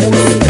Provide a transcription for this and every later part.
Thank you.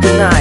party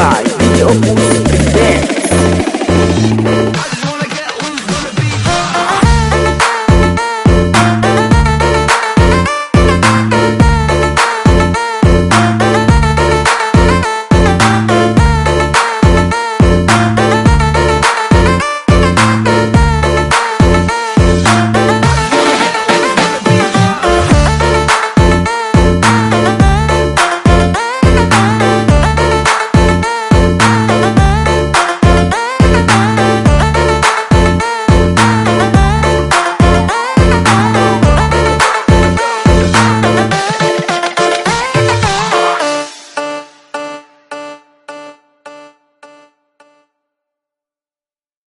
DJ Opus Dance.